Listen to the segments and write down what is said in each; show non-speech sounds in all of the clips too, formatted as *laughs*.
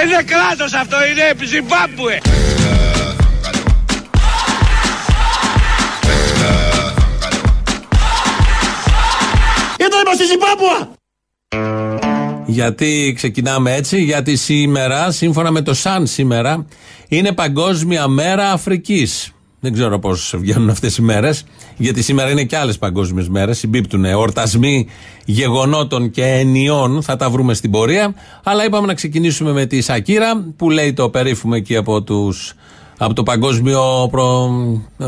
Δεν είναι κράτος αυτό, είναι Ζιμπάμπουε. Εδώ είμαστε Ζιμπάμπουα! Γιατί ξεκινάμε έτσι, γιατί σήμερα, σύμφωνα με το ΣΑΝ σήμερα, είναι Παγκόσμια Μέρα Αφρικής. Δεν ξέρω πώς βγαίνουν αυτές οι μέρες, γιατί σήμερα είναι και άλλες παγκόσμιες μέρες. Συμπίπτουν ορτασμοί γεγονότων και ενιών, θα τα βρούμε στην πορεία. Αλλά είπαμε να ξεκινήσουμε με τη Σακύρα, που λέει το περίφημο εκεί από, τους, από το παγκόσμιο. Προ, ε,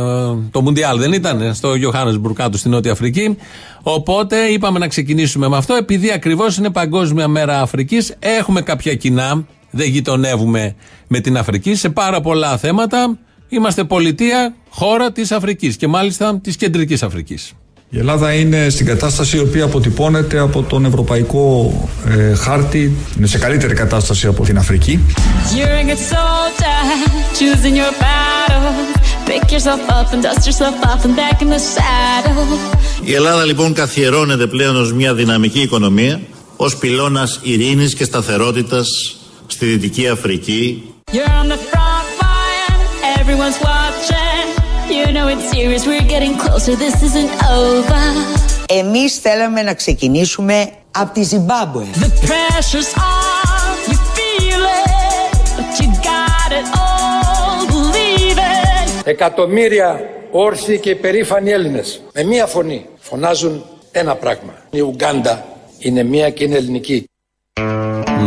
το Μουντιάλ δεν ήταν, στο Johannesburg κάτω στην Νότια Αφρική. Οπότε είπαμε να ξεκινήσουμε με αυτό, επειδή ακριβώς είναι Παγκόσμια Μέρα Αφρικής. Έχουμε κάποια κοινά, δεν γειτονεύουμε με την Αφρική σε πάρα πολλά θέματα. Είμαστε πολιτεία, χώρα της Αφρικής και μάλιστα της κεντρικής Αφρικής. Η Ελλάδα είναι στην κατάσταση η οποία αποτυπώνεται από τον ευρωπαϊκό ε, χάρτη. Είναι σε καλύτερη κατάσταση από την Αφρική. Η Ελλάδα λοιπόν καθιερώνεται πλέον ως μια δυναμική οικονομία, ως πυλώνας ειρήνης και σταθερότητας στη Δυτική Αφρική. Everyone's watching. You know it's serious. We're getting closer. This isn't over. Εμείς θέλαμε να ξεκινήσουμε από τη Ζιμπάμπουε. The pressure's on. You feel it. But you got it all. Believe it. Εκατομμύρια όρθιοι και περήφανοι Έλληνες με μία φωνή φωνάζουν ένα πράγμα. Η Ουγγάντα είναι μία και είναι ελληνική.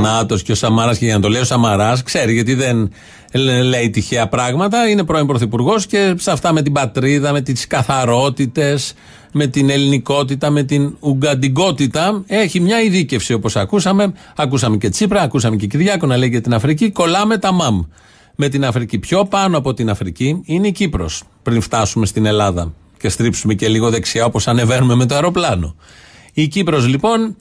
Νάτος και ο Σαμαράς και για να το λέει ο Σαμαράς ξέρει γιατί δεν λέει τυχαία πράγματα. Είναι πρώην Πρωθυπουργός και σε αυτά με την πατρίδα, με τις καθαρότητες, με την ελληνικότητα, με την ουγγαντικότητα έχει μια ειδίκευση όπως ακούσαμε. Ακούσαμε και Τσίπρα, ακούσαμε και Κυριάκο να λέει για την Αφρική. Κολλάμε τα μαμ. Με την Αφρική. Πιο πάνω από την Αφρική είναι η Κύπρος. Πριν φτάσουμε στην Ελλάδα και στρίψουμε και λίγο δεξιά όπως ανεβαίνουμε με το αεροπλάνο. Η Κύπρος λοιπόν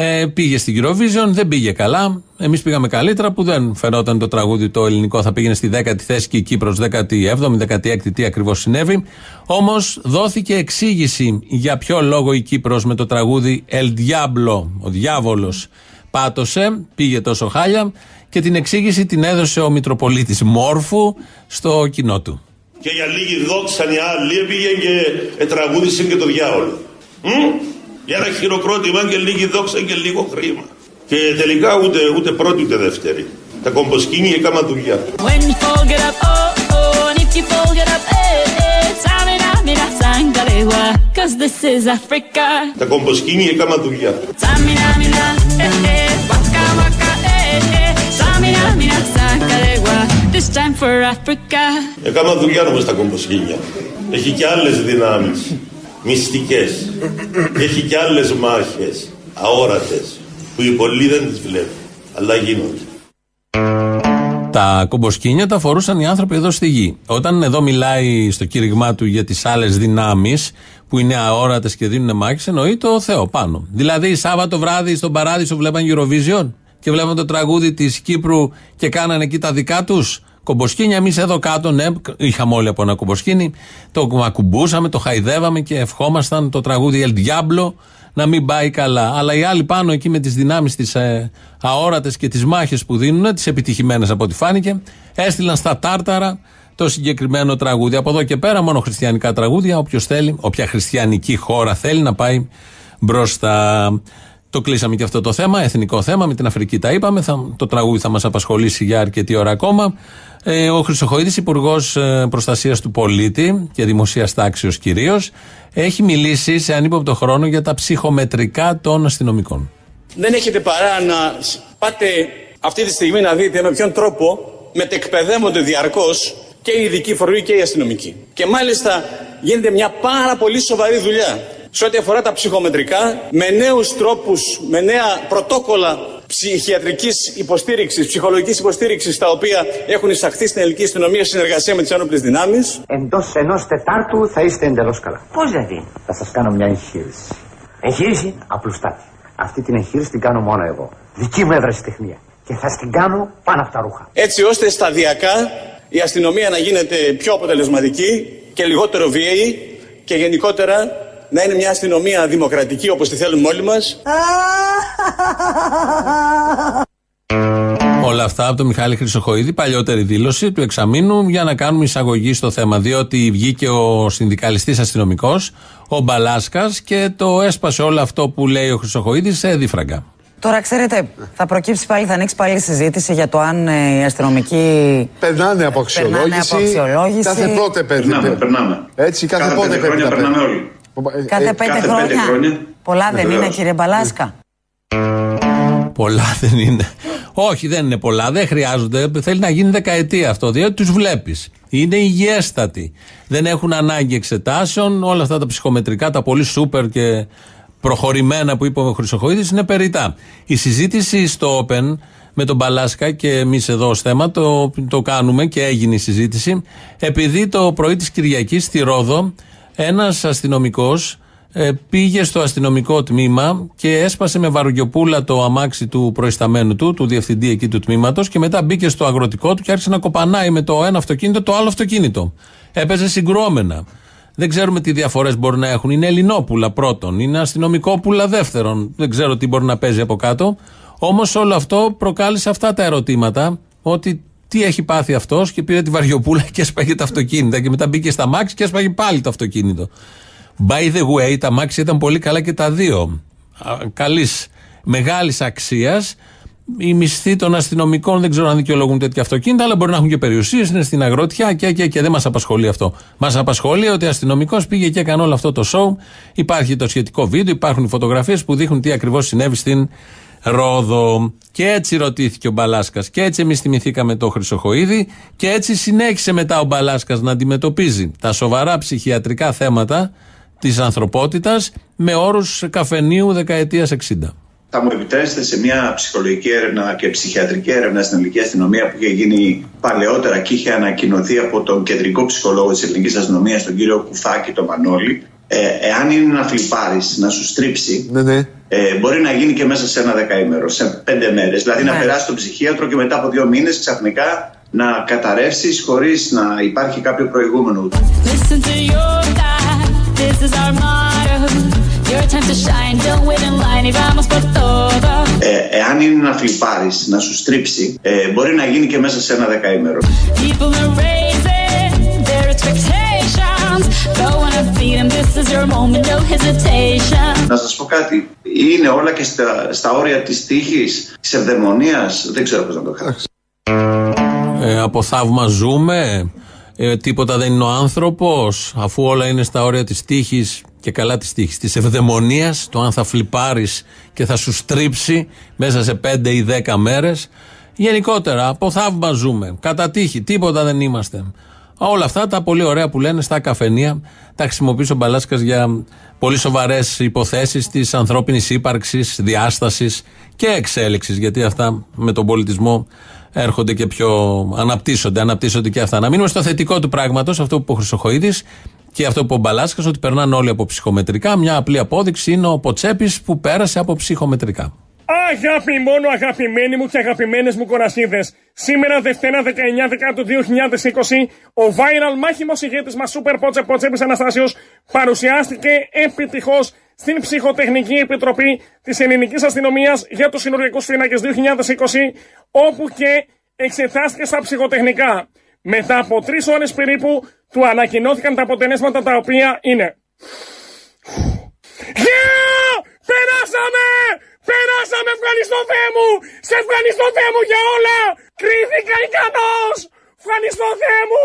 ε, πήγε στην Eurovision, δεν πήγε καλά. Εμείς πήγαμε καλύτερα που δεν φαινόταν το τραγούδι το ελληνικό θα πήγαινε στη 10η θέση και η Κύπρος 17η, 16η, τι ακριβώς συνέβη. Όμως δόθηκε εξήγηση για ποιο λόγο η Κύπρος με το τραγούδι El Diablo, ο διάβολος, πάτωσε, πήγε τόσο χάλια και την εξήγηση την έδωσε ο Μητροπολίτης Μόρφου στο κοινό του. Και για λίγη δόξα η άλλη πήγε και τραγούδισε και το διάβολο. Για ένα χειροκρότημα και λίγη δόξα και λίγο χρήμα. Και τελικά ούτε, ούτε πρώτη ούτε δεύτερη. Τα κομποσκίνη έκανα δουλειά. Τα κομποσκίνη έκανα δουλειά. Έκανα δουλειά όμως τα κομποσκίνια. Έχει και άλλες δυνάμεις μυστικές. Έχει και άλλες μάχες, αόρατες, που οι πολλοί δεν τις βλέπουν, αλλά γίνονται. Τα κομποσκίνια τα φορούσαν οι άνθρωποι εδώ στη γη. Όταν εδώ μιλάει στο κήρυγμά του για τις άλλες δυνάμεις που είναι αόρατες και δίνουν μάχες, εννοεί το Θεό πάνω. Δηλαδή, Σάββατο βράδυ στον Παράδεισο βλέπαν Eurovision και βλέπαν το τραγούδι της Κύπρου και κάνανε εκεί τα δικά τους κομποσκίνια. Εμείς εδώ κάτω, ναι, είχαμε όλοι από ένα κομποσκίνι. Το ακουμπούσαμε, το χαϊδεύαμε και ευχόμασταν το τραγούδι El Diablo να μην πάει καλά. Αλλά οι άλλοι πάνω εκεί με τις δυνάμεις τις ε, αόρατες και τις μάχες που δίνουν, τις επιτυχημένες από ό,τι φάνηκε, έστειλαν στα τάρταρα το συγκεκριμένο τραγούδι. Από εδώ και πέρα μόνο χριστιανικά τραγούδια. Όποιος θέλει, όποια χριστιανική χώρα θέλει να πάει μπροστά. Το κλείσαμε και αυτό το θέμα, εθνικό θέμα, με την Αφρική τα είπαμε. Θα, το τραγούδι θα μας απασχολήσει για αρκετή ώρα ακόμα. Ε, ο Χρυσοχοίδης, Υπουργός ε, Προστασίας του Πολίτη και Δημοσίας Τάξεως κυρίως, έχει μιλήσει σε ανύποπτο χρόνο για τα ψυχομετρικά των αστυνομικών. Δεν έχετε παρά να πάτε αυτή τη στιγμή να δείτε με ποιον τρόπο μετεκπαιδεύονται διαρκώς και οι ειδικοί φορείς και οι αστυνομικοί. Και μάλιστα γίνεται μια πάρα πολύ σοβαρή δουλειά σε ό,τι αφορά τα ψυχομετρικά, με νέους τρόπους, με νέα πρωτόκολλα ψυχιατρικής υποστήριξης, ψυχολογικής υποστήριξης, τα οποία έχουν εισαχθεί στην ελληνική αστυνομία σε συνεργασία με τις ένοπλε δυνάμεις. Εντός ενός Τετάρτου θα είστε εντελώς καλά. Πώς δηλαδή. Θα σας κάνω μια εγχείρηση. Εγχείρηση; Απλουστάτη. Αυτή την εγχείρηση την κάνω μόνο εγώ. Δική μου τεχνία. Και θα την κάνω πάνω από τα ρούχα. Έτσι ώστε σταδιακά η αστυνομία να γίνεται πιο αποτελεσματική και λιγότερο βίαιη και γενικότερα να είναι μια αστυνομία δημοκρατική όπως τη θέλουμε όλοι μας. Όλα αυτά από τον Μιχάλη Χρυσοχοίδη, παλιότερη δήλωση του εξαμήνου, για να κάνουμε εισαγωγή στο θέμα. Διότι βγήκε ο συνδικαλιστής αστυνομικός, ο Μπαλάσκας, και το έσπασε όλο αυτό που λέει ο Χρυσοχοίδης σε δίφραγκα. Τώρα, ξέρετε, θα προκύψει πάλι, θα ανοίξει πάλι συζήτηση για το αν ε, οι αστυνομικοί. Περνάνε από αξιολόγηση. Περνάνε από αξιολόγηση. Κάθε πότε παίρνει. Περνάμε, περνάμε. Έτσι, κάθε, Κάθε πότε πέντε πρέπει χρόνια να περνάμε παίρνει. όλοι. Κάθε Ε, πέντε κάθε χρόνια. πέντε χρόνια. Πολλά δεν Βεβαίως. είναι, κύριε Μπαλάσκα. Πολλά δεν είναι. Όχι, δεν είναι πολλά. Δεν χρειάζονται. Θέλει να γίνει δεκαετία αυτό. Διότι τους βλέπεις. Είναι υγιέστατοι. Δεν έχουν ανάγκη εξετάσεων. Όλα αυτά τα ψυχομετρικά, τα πολύ σούπερ και προχωρημένα που είπε ο Χρυσοχοίδης είναι περιτά. Η συζήτηση στο Open με τον Μπαλάσκα και εμείς εδώ ως θέμα το, το κάνουμε και έγινε η συζήτηση επειδή το πρωί της Κυριακής στη Ρόδο ένας αστυνομικός ε, πήγε στο αστυνομικό τμήμα και έσπασε με βαρουγιοπούλα το αμάξι του προϊσταμένου του, του διευθυντή εκεί του τμήματος και μετά μπήκε στο αγροτικό του και άρχισε να κοπανάει με το ένα αυτοκίνητο το άλλο αυτοκίνητο. Έπαιζε συγκρόμενα. Δεν ξέρουμε τι διαφορές μπορεί να έχουν. Είναι Ελληνόπουλα πρώτον, είναι αστυνομικόπουλα δεύτερον. Δεν ξέρω τι μπορεί να παίζει από κάτω. Όμως όλο αυτό προκάλεσε αυτά τα ερωτήματα. Ότι τι έχει πάθει αυτός και πήρε τη βαριοπούλα και έσπαγε τα αυτοκίνητα. Και μετά μπήκε στα μάξι και έσπαγε πάλι το αυτοκίνητο. By the way, τα μάξι ήταν πολύ καλά και τα δύο. Καλής, μεγάλης αξίας. Οι μισθοί των αστυνομικών δεν ξέρω αν δικαιολογούν τέτοια αυτοκίνητα, αλλά μπορεί να έχουν και περιουσίες, είναι στην αγρότια και, και, και δεν μας απασχολεί αυτό. Μας απασχολεί ότι ο αστυνομικός πήγε και έκανε όλο αυτό το show. Υπάρχει το σχετικό βίντεο, υπάρχουν οι φωτογραφίες που δείχνουν τι ακριβώς συνέβη στην Ρόδο. Και έτσι ρωτήθηκε ο Μπαλάσκας. Και έτσι εμείς θυμηθήκαμε το Χρυσοχοίδη. Και έτσι συνέχισε μετά ο Μπαλάσκας να αντιμετωπίζει τα σοβαρά ψυχιατρικά θέματα της ανθρωπότητας με όρους καφενείου δεκαετίας 60. Θα μου επιτρέψετε σε μια ψυχολογική έρευνα και ψυχιατρική έρευνα στην ελληνική αστυνομία που είχε γίνει παλαιότερα και είχε ανακοινωθεί από τον κεντρικό ψυχολόγο της ελληνικής αστυνομίας, τον κύριο Κουφάκη, τον Μανώλη. Ε, εάν είναι να φλιπάρεις, να σου στρίψει, Ναι, ναι. ε, μπορεί να γίνει και μέσα σε ένα δεκαήμερο, σε πέντε μέρες. Δηλαδή να Ναι. περάσει τον ψυχίατρο και μετά από δύο μήνες ξαφνικά να καταρρεύσεις χωρίς να υπάρχει κάποιο προηγούμενο. Listen to your God, this is our motto. Your time to shine, don't wait in line y vamos por todo. Ε, εάν είναι να φλιπάρεις, να σου στρίψει, ε, μπορεί να γίνει και μέσα σε ένα δεκαήμερο. Να σας πω κάτι, είναι όλα και στα, στα όρια της τύχης, της ευδαιμονίας, δεν ξέρω πώς να το κάνω. Ε, από θαύμα ζούμε. Ε, τίποτα δεν είναι ο άνθρωπος, αφού όλα είναι στα όρια της τύχης και καλά της τύχης. Της ευδαιμονίας, το αν θα φλιπάρεις και θα σου στρίψει μέσα σε 5 ή 10 μέρες. Γενικότερα, από θαύμα ζούμε. Κατά τύχη, τίποτα δεν είμαστε. Όλα αυτά τα πολύ ωραία που λένε στα καφενεία τα χρησιμοποιήσει ο Μπαλάσκας για πολύ σοβαρές υποθέσεις της ανθρώπινης ύπαρξης, διάστασης και εξέλιξης. Γιατί αυτά με τον πολιτισμό έρχονται και πιο. αναπτύσσονται, αναπτύσσονται και αυτά. Να μείνουμε στο θετικό του πράγματος, αυτό που είπε ο Χρυσοχοίδης και αυτό που είπε ο Μπαλάσκας, ότι περνάνε όλοι από ψυχομετρικά. Μια απλή απόδειξη είναι ο Ποτσέπης που πέρασε από ψυχομετρικά. Αγάπη μόνο αγαπημένοι μου και αγαπημένες μου κορασίδες. Σήμερα Δευτέρα 19 Δεκάτου 2020 ο viral μάχημος ηγέτης μας Σούπερ Πότσε Ποτσέπης Αναστάσιος παρουσιάστηκε επιτυχώς στην Ψυχοτεχνική Επιτροπή της Ελληνικής Αστυνομίας για τους συνοριακούς φύλακες 2020 όπου και εξετάστηκε στα ψυχοτεχνικά. Μετά από τρεις ώρες περίπου του ανακοινώθηκαν τα αποτελέσματα τα οποία είναι Yeah! Περάσαμε! Περάσαμε! Ευχαριστώ Θεέ μου! Σε ευχαριστώ Θεέ μου για όλα! Κρίθηκα ικανός! Ευχαριστώ Θεέ μου!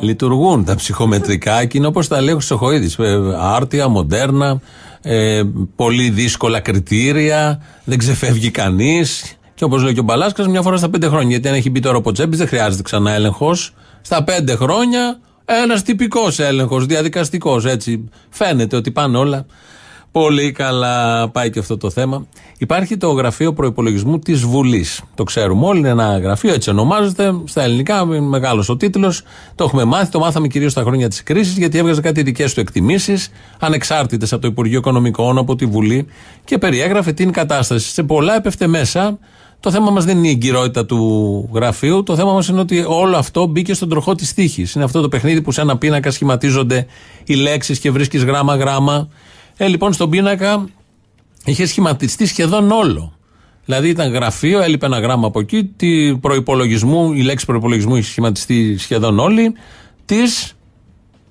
Λειτουργούν τα ψυχομετρικά και είναι όπως τα λέει ο Χρυσοχοίδης. Άρτια, μοντέρνα, ε, πολύ δύσκολα κριτήρια, δεν ξεφεύγει κανείς. Και όπως λέει και ο Μπαλάσκας, μια φορά στα πέντε χρόνια. Γιατί αν έχει μπει τώρα ο Ποτσέπη, δεν χρειάζεται ξανά έλεγχος. Στα πέντε χρόνια, ένας τυπικός έλεγχος, διαδικαστικός. Έτσι φαίνεται ότι πάνε όλα πολύ καλά. Πάει και αυτό το θέμα. Υπάρχει το γραφείο προπολογισμού της Βουλής. Το ξέρουμε όλοι, είναι ένα γραφείο, έτσι ονομάζεται. Στα ελληνικά, μεγάλος ο τίτλος. Το έχουμε μάθει, το μάθαμε κυρίως στα χρόνια της κρίσης, γιατί έβγαζε κάτι δικές του εκτιμήσεις, ανεξάρτητες από το Υπουργείο Οικονομικών, από τη Βουλή και περιέγραφε την κατάσταση. Σε πολλά έπεφτε μέσα. Το θέμα μας δεν είναι η εγκυρότητα του γραφείου. Το θέμα μας είναι ότι όλο αυτό μπήκε στον τροχό της τύχης. Είναι αυτό το παιχνίδι που σε ένα πίνακα σχηματίζονται οι λέξεις και βρίσκεις γράμμα-γράμμα. Ε, λοιπόν, στον πίνακα είχε σχηματιστεί σχεδόν όλο. Δηλαδή ήταν γραφείο, έλειπε ένα γράμμα από εκεί, τη προπολογισμού, η λέξη προπολογισμού έχει σχηματιστεί σχεδόν όλοι, της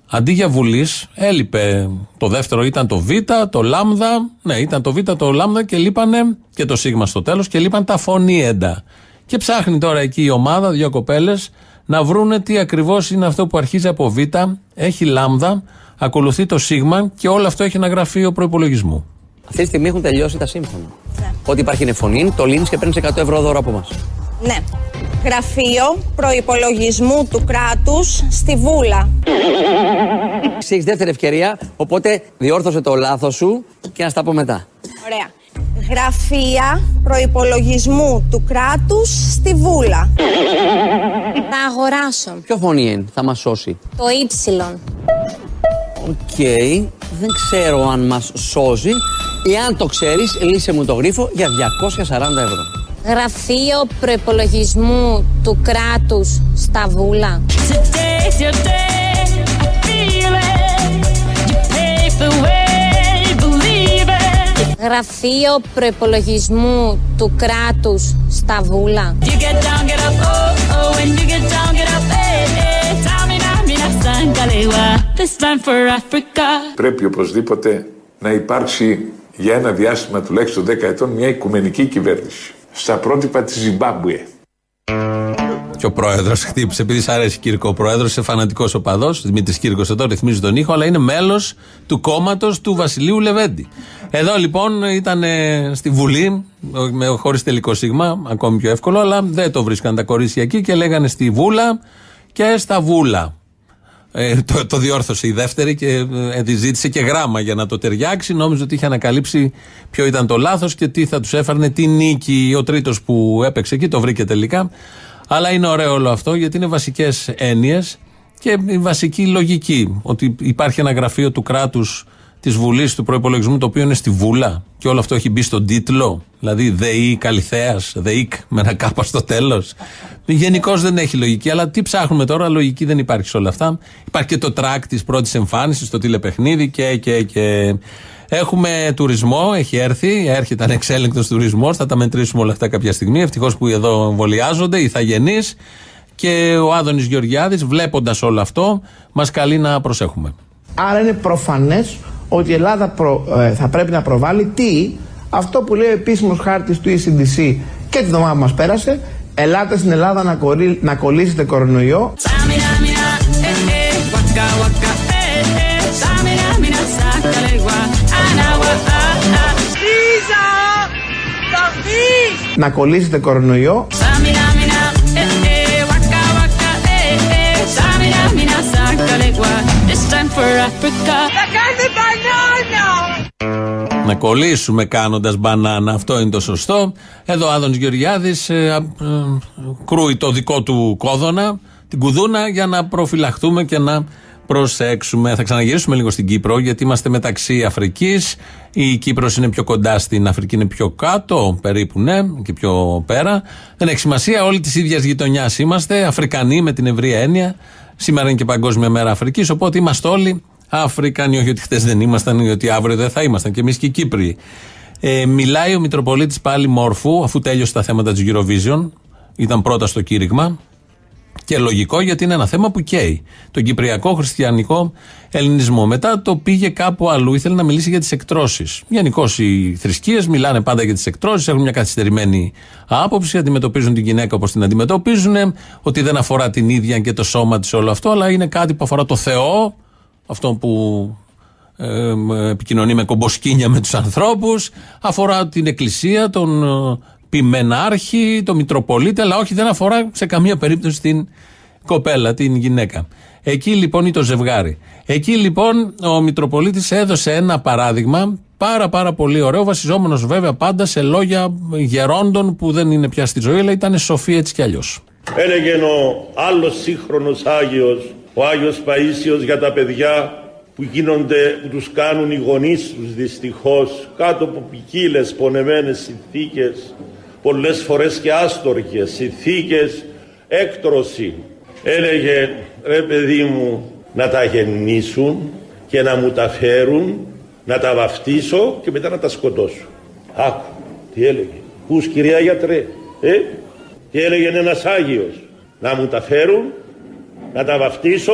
αντί για Βουλής, έλειπε. Το δεύτερο ήταν το Β, το Λάμδα. Ναι, ήταν το Β, το Λάμδα και λείπανε και το Σίγμα στο τέλος και λείπαν τα φωνήεντα. Και ψάχνει τώρα εκεί η ομάδα, δύο κοπέλες, να βρούνε τι ακριβώς είναι αυτό που αρχίζει από Β, έχει Λάμδα, ακολουθεί το Σίγμα και όλο αυτό έχει ένα γραφείο προπολογισμού. Αυτή τη στιγμή έχουν τελειώσει τα σύμφωνα. Ό,τι υπάρχει είναι φωνή, το λύνεις και παίρνεις 100 ευρώ δώρο από εμά. Ναι. Γραφείο προϋπολογισμού του κράτους στη Βούλα. Εσύ έχεις δεύτερη ευκαιρία, οπότε διόρθωσε το λάθος σου και να στα πω μετά. Ωραία. Γραφεία προϋπολογισμού του κράτους στη Βούλα. Θα αγοράσω. Ποιο φωνήεν είναι, θα μας σώσει. Το ύψιλον. Οκ, δεν ξέρω αν μας σώζει. Εάν το ξέρεις, λύσε μου το γρίφο για 240 ευρώ. Γραφείο προϋπολογισμού του κράτους στα Βούλα. Today's your day, I feel it. You pave the way, believe it. Γραφείο προϋπολογισμού του κράτους στα Βούλα. You get down, get up, oh, oh, Πρέπει οπωσδήποτε να υπάρξει για ένα διάστημα τουλάχιστον 10 ετών μια οικουμενική κυβέρνηση. Στα πρότυπα της Ζιμπάμπουε. Και ο πρόεδρος χτύπησε, επειδή σ' αρέσει Κύρκο ο πρόεδρος, είσαι φανατικός οπαδός. Δημήτρης Κύρκος εδώ ρυθμίζει τον ήχο, αλλά είναι μέλος του κόμματος του Βασιλείου Λεβέντη. Εδώ λοιπόν ήταν ε, στη Βουλή, χωρίς τελικό σίγμα, ακόμη πιο εύκολο, αλλά δεν το βρίσκαν τα κορίτσια εκεί και λέγανε στη Βούλα και στα Βούλα. Ε, το, το διόρθωσε η δεύτερη και ε, τη ζήτησε και γράμμα για να το ταιριάξει. Νόμιζε ότι είχε ανακαλύψει ποιο ήταν το λάθος και τι θα τους έφερνε, τι νίκη ο τρίτος που έπαιξε εκεί. Το βρήκε τελικά. Αλλά είναι ωραίο όλο αυτό γιατί είναι βασικές έννοιες και η βασική λογική. Ότι υπάρχει ένα γραφείο του κράτους της Βουλής του προπολογισμού το οποίο είναι στη Βούλα και όλο αυτό έχει μπει στον τίτλο. Δηλαδή ΔΕΗ Καλιθέα, ΔΕΗΚ με ένα κάπα στο τέλος. Γενικώς δεν έχει λογική, αλλά τι ψάχνουμε τώρα, λογική δεν υπάρχει σε όλα αυτά. Υπάρχει και το τρακ της πρώτης εμφάνισης, το τηλεπαιχνίδι και, και, και. Έχουμε τουρισμό, έχει έρθει, έρχεται ανεξέλεγκτος τουρισμός. Θα τα μετρήσουμε όλα αυτά κάποια στιγμή. Ευτυχώς που εδώ εμβολιάζονται, οι θαγενεί. Και ο Άδωνης Γεωργιάδης, βλέποντας όλο αυτό, μας καλεί να προσέχουμε. Άρα είναι προφανές ότι η Ελλάδα προ- ε, θα πρέπει να προβάλλει τι, αυτό που λέει ο επίσημος χάρτης του ECDC και την εβδομάδα που μας πέρασε, ελάτε στην Ελλάδα να, κορί- να κολλήσετε κορονοϊό. Tamina, mina, eh, eh, waka, waka, eh, eh. Tamina, mina, sangalewa. Anawa, ah, ah. Lisa! Καθίς! Να κολλήσετε κορονοϊό. Tamina, mina, eh, eh, waka, waka, eh, eh. Tamina, mina, sangalewa. This time for Africa. Θα κάνετε μπανάνα! Να κολλήσουμε κάνοντας μπανάνα. Αυτό είναι το σωστό. Εδώ ο Άδωνης Γεωργιάδης ε, α, ε, κρούει το δικό του κόδωνα, την κουδούνα, για να προφυλαχτούμε και να προσέξουμε. Θα ξαναγυρίσουμε λίγο στην Κύπρο, γιατί είμαστε μεταξύ Αφρικής. Η Κύπρος είναι πιο κοντά στην Αφρική, είναι πιο κάτω, περίπου ναι, και πιο πέρα. Δεν έχει σημασία, όλοι της ίδιας γειτονιάς είμαστε. Αφρικανοί με την ευρία έννοια. Σήμερα είναι και Παγκόσμια Μέρα Αφρικής, οπότε είμαστε όλοι Αφρικανοί. Όχι ότι χθε δεν ήμασταν ή ότι αύριο δεν θα ήμασταν. Και εμείς και οι Κύπροι. Ε, μιλάει ο Μητροπολίτης πάλι Μόρφου, αφού τέλειωσε τα θέματα της Eurovision. Ήταν πρώτα στο κήρυγμα. Και λογικό γιατί είναι ένα θέμα που καίει. Τον κυπριακό χριστιανικό ελληνισμό. Μετά το πήγε κάπου αλλού, ήθελε να μιλήσει για τις εκτρώσεις. Γενικώς οι θρησκείες μιλάνε πάντα για τις εκτρώσεις, έχουν μια καθυστερημένη άποψη, αντιμετωπίζουν την γυναίκα όπως την αντιμετωπίζουν, ότι δεν αφορά την ίδια και το σώμα της όλο αυτό, αλλά είναι κάτι που αφορά το Θεό, αυτό που ε, μ, επικοινωνεί με κομποσκίνια με τους ανθρώπους αφορά την εκκλησία, τον ε, ποιμενάρχη, τον Μητροπολίτη αλλά όχι δεν αφορά σε καμία περίπτωση την κοπέλα, την γυναίκα. Εκεί λοιπόν ή το ζευγάρι. Εκεί λοιπόν ο Μητροπολίτης έδωσε ένα παράδειγμα πάρα πάρα πολύ ωραίο βασιζόμενος βέβαια πάντα σε λόγια γερόντων που δεν είναι πια στη ζωή αλλά ήταν σοφοί έτσι κι αλλιώς. Έλεγε ο άλλος σύγχρονος Άγιος, ο Άγιος Παΐσιος για τα παιδιά που γίνονται, που τους κάνουν οι γονείς τους δυστυχώς κάτω από ποικίλες πονεμένες συνθήκες, πολλές φορές και άστορχες συνθήκες, έκτρωση. Έλεγε ρε παιδί μου να τα γεννήσουν και να μου τα φέρουν, να τα βαφτίσω και μετά να τα σκοτώσω. Άκου τι έλεγε. Πούς κυρία γιατρέ, ε; Και έλεγε ένας Άγιος να μου τα φέρουν, να τα βαφτίσω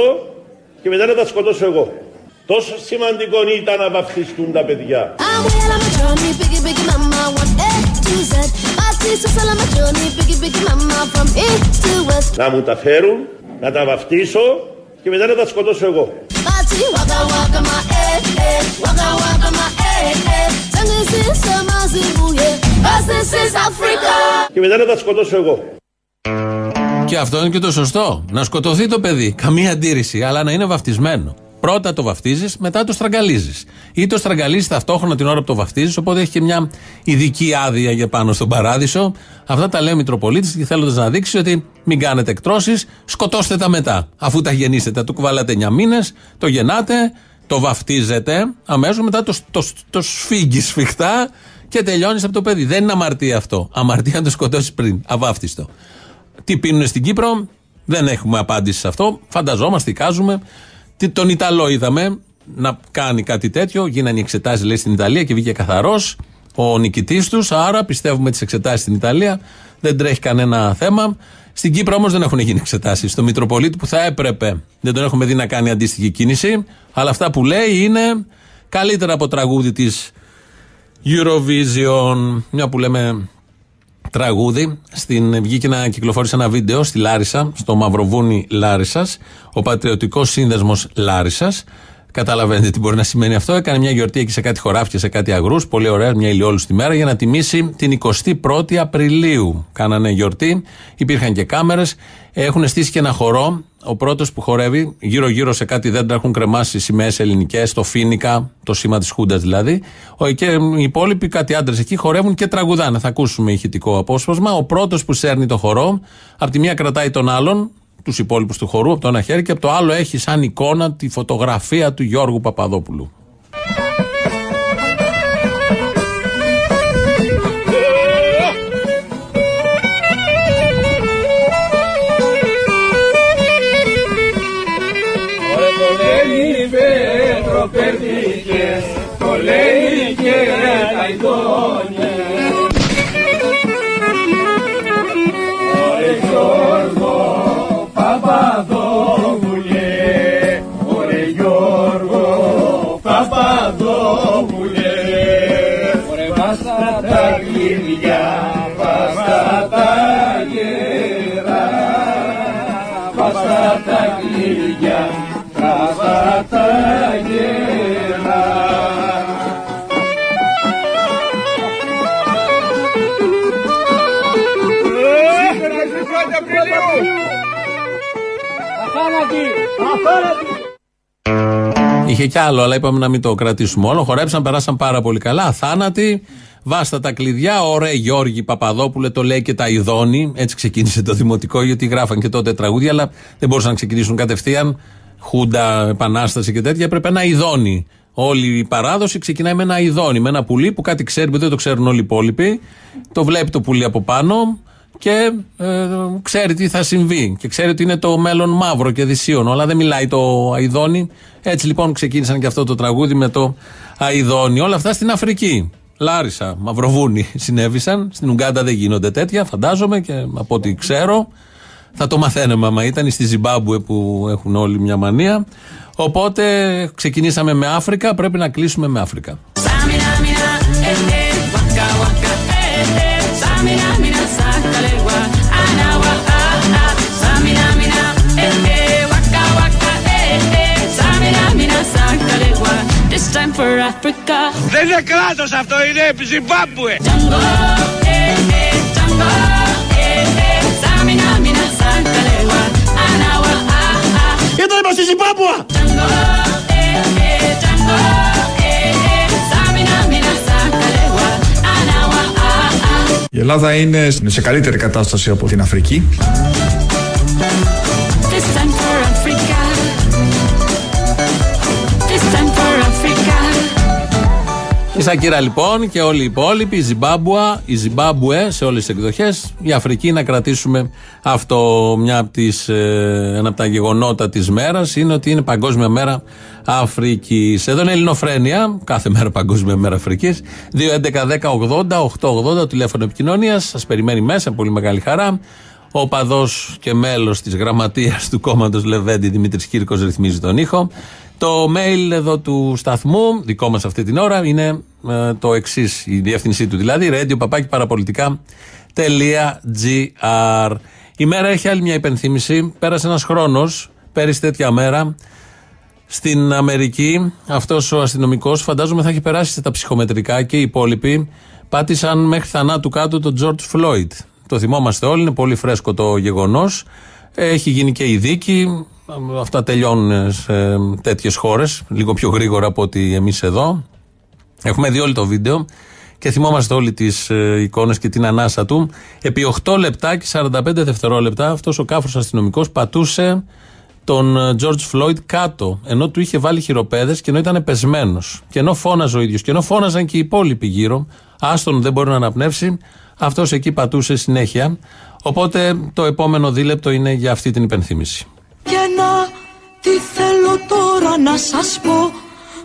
και μετά να τα σκοτώσω εγώ. Τόσο σημαντικό ήταν να βαφτιστούν τα παιδιά. Να μου τα φέρουν, να τα βαφτίσω και μετά να τα σκοτώσω εγώ. Και μετά να τα σκοτώσω εγώ. Και αυτό είναι και το σωστό. Να σκοτωθεί το παιδί. Καμία αντίρρηση. Αλλά να είναι βαφτισμένο. Πρώτα το βαφτίζεις, μετά το στραγγαλίζεις. Ή το στραγγαλίζεις ταυτόχρονα την ώρα που το βαφτίζεις, οπότε έχει και μια ειδική άδεια για πάνω στον παράδεισο. Αυτά τα λέει ο Μητροπολίτης και θέλοντας να δείξει ότι μην κάνετε εκτρώσεις, σκοτώστε τα μετά. Αφού τα γεννήσετε, το κουβαλάτε 9 μήνες, το γεννάτε, το βαφτίζετε, αμέσως μετά το, το, το σφίγγεις σφιχτά και τελειώνεις από το παιδί. Δεν είναι αμαρτία αυτό. Αμαρτία να το σκοτώσεις πριν. Αβάφτιστο. Τι πίνουν στην Κύπρο, δεν έχουμε απάντηση σε αυτό. Φανταζόμαστε, εικάζουμε. Τι- Τον Ιταλό είδαμε να κάνει κάτι τέτοιο. Γίνανε οι εξετάσεις, λέει, στην Ιταλία και βγήκε καθαρός ο νικητής τους. Άρα πιστεύουμε τις εξετάσεις στην Ιταλία. Δεν τρέχει κανένα θέμα. Στην Κύπρο όμως δεν έχουν γίνει εξετάσεις. Στο Μητροπολίτη που θα έπρεπε, δεν τον έχουμε δει να κάνει αντίστοιχη κίνηση. Αλλά αυτά που λέει είναι καλύτερα από τραγούδι της Eurovision. Μια που λέμε τραγούδι. Στην, βγήκε να κυκλοφόρησε ένα βίντεο στη Λάρισα, στο Μαυροβούνι Λάρισας, ο Πατριωτικός Σύνδεσμος Λάρισας. Καταλαβαίνετε τι μπορεί να σημαίνει αυτό. Έκανε μια γιορτή εκεί σε κάτι χωράφια, σε κάτι αγρούς. Πολύ ωραία, μια ηλιόλουστη μέρα για να τιμήσει την 21η Απριλίου. Κάνανε γιορτή, υπήρχαν και κάμερες. Έχουν στήσει και ένα χορό. Ο πρώτος που χορεύει, γύρω-γύρω σε κάτι δέντρα έχουν κρεμάσει σημαίες ελληνικές, το Φίνικα, το σήμα της Χούντας δηλαδή. Ο, και οι υπόλοιποι, κάτι άντρες εκεί, χορεύουν και τραγουδάνε. Θα ακούσουμε ηχητικό απόσπασμα. Ο πρώτος που σέρνει το χορό, από τη μία κρατάει τον άλλον, τους υπόλοιπους του χορού, από το ένα χέρι, και από το άλλο έχει σαν εικόνα τη φωτογραφία του Γιώργου Παπαδόπουλου. Το λέει Πέτρο Περδίκες, το λέει και τα ειδόνια. Είχε κι άλλο, αλλά είπαμε να μην το κρατήσουμε όλο. Χορέψαν, περάσαν πάρα πολύ καλά. Αθάνατοι, βάστα τα κλειδιά. Ωραία, Γιώργη Παπαδόπουλε, το λέει και τα ειδώνει. Έτσι ξεκίνησε το δημοτικό, γιατί γράφαν και τότε τραγούδια, αλλά δεν μπορούσαν να ξεκινήσουν κατευθείαν. Χούντα, επανάσταση και τέτοια. Έπρεπε ένα ειδώνει. Όλη η παράδοση ξεκινάει με ένα ειδώνει, με ένα πουλί που κάτι ξέρει που δεν το ξέρουν όλοι οι υπόλοιποι. Το βλέπει το πουλί από πάνω και ε, ξέρει τι θα συμβεί. Και ξέρει ότι είναι το μέλλον μαύρο και δυσίωνο, αλλά δεν μιλάει το αειδόνι. Έτσι λοιπόν ξεκίνησαν και αυτό το τραγούδι με το αειδόνι. Όλα αυτά στην Αφρική. Λάρισα, Μαυροβούνι *laughs* συνέβησαν. Στην Ουγγάντα δεν γίνονται τέτοια, φαντάζομαι και από ό,τι ξέρω. Θα το μαθαίνουμε άμα ήταν στη Ζιμπάμπουε που έχουν όλοι μια μανία. Οπότε ξεκινήσαμε με Αφρικα, πρέπει να κλείσουμε με Αφρικα. Δεν είναι κράτος αυτό, είναι Ζιμπάμπουε. Django, eh, eh, Django, eh, eh. Samina, mina, sakalekwa, anawa, ah, ah. Ήταν είμαστε στη Ζιμπάμπουα! Django, eh, eh, Django, eh, eh. Samina, mina, sakalekwa, anawa, ah, ah. Η Ελλάδα είναι σε καλύτερη κατάσταση από την Αφρική. Η Σακύρα λοιπόν και όλοι οι υπόλοιποι, η Ζιμπάμπουα, η Ζιμπάμπουε σε όλες τις εκδοχές, η Αφρική να κρατήσουμε αυτό. Μια από τις, ε, ένα από τα γεγονότα της μέρας είναι ότι είναι Παγκόσμια Μέρα Αφρικής. Εδώ είναι Ελληνοφρένεια, κάθε μέρα Παγκόσμια Μέρα Αφρικής. 2.11.10.80.880 το τηλέφωνο επικοινωνίας. Σας περιμένει μέσα, πολύ μεγάλη χαρά. Ο παδό και μέλος της γραμματείας του κόμματος Λεβέντη Δημήτρης Κύρκος ρυθμίζει τον ήχο. Το mail εδώ του σταθμού, δικό μας αυτή την ώρα, είναι ε, το εξής, η διεύθυνσή του δηλαδή, radio Η μέρα έχει άλλη μια υπενθύμηση. Πέρασε ένας χρόνος, πέρυσι τέτοια μέρα, στην Αμερική, αυτός ο αστυνομικός, φαντάζομαι θα έχει περάσει τα ψυχομετρικά και οι υπόλοιποι πάτησαν μέχρι θανάτου κάτω τον George Floyd. Το θυμόμαστε όλοι, είναι πολύ φρέσκο το γεγονός. Έχει γίνει και η δίκη. Αυτά τελειώνουν σε τέτοιες χώρες, λίγο πιο γρήγορα από ότι εμείς εδώ. Έχουμε δει όλο το βίντεο και θυμόμαστε όλοι τις ε, εικόνες και την ανάσα του. Επί 8 λεπτά και 45 δευτερόλεπτα αυτός ο κάφρος αστυνομικός πατούσε τον ε, George Floyd κάτω, ενώ του είχε βάλει χειροπέδες και ενώ ήταν πεσμένος. Και ενώ φώναζε ο ίδιος και ενώ φώναζαν και οι υπόλοιποι γύρω, άστον δεν μπορεί να αναπνεύσει, αυτός εκεί πατούσε συνέχεια. Οπότε το επόμενο δίλεπτο είναι για αυτή την υπενθύμηση. Και να τι θέλω τώρα να σας πω.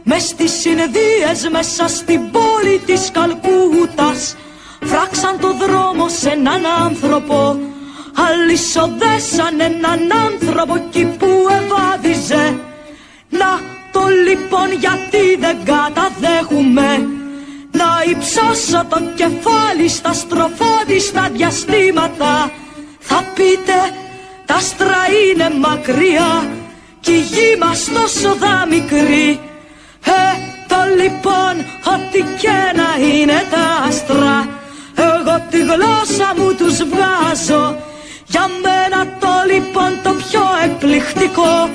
Μες στις συνεδρίες μέσα στην πόλη της Καλκούτας. Φράξαν το δρόμο σε έναν άνθρωπο. Αλυσοδέσαν έναν άνθρωπο εκεί που ευάδιζε Να το λοιπόν γιατί δεν καταδέχουμε. Να υψώσω το κεφάλι στα στροφόδιστα διαστήματα. Θα πείτε τα άστρα είναι μακριά κι η γη μας τόσο δα μικρή. Ε, το λοιπόν ό,τι και να είναι τα άστρα Εγώ τη γλώσσα μου τους βγάζω. Για μένα το λοιπόν το πιο εκπληκτικό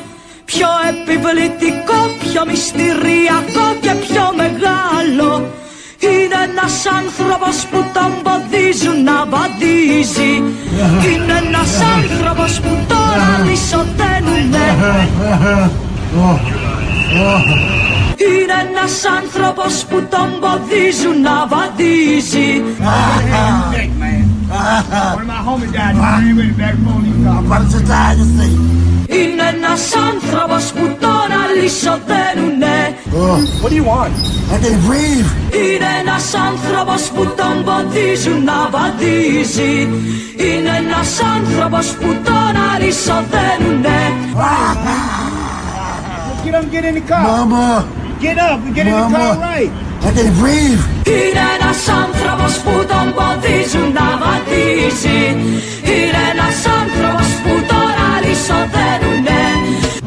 Πιο επιβλητικό, πιο μυστηριακό και πιο μεγάλο είναι ένας άνθρωπος που τον ποδίζουν να βαδίζει. Είναι ένας άνθρωπος που τώρα λυσοτένουνε Είναι ένας άνθρωπος που τον ποδίζουν να βαδίζει Είναι ένας άνθρωπος που τώρα λυσοδένουνε What do you want? I can breathe. Είναι ένας άνθρωπος που τον ποδίζουν να βαδίζει Είναι ένας άνθρωπος που τον αλυσοδένουνε Get up, get in the car. Mama. Get up, get in the car right. I can breathe. Είναι ένας άνθρωπος που τον ποδίζουν να βαδίζει Είναι ένας άνθρωπος που τον αλυσοδένουνε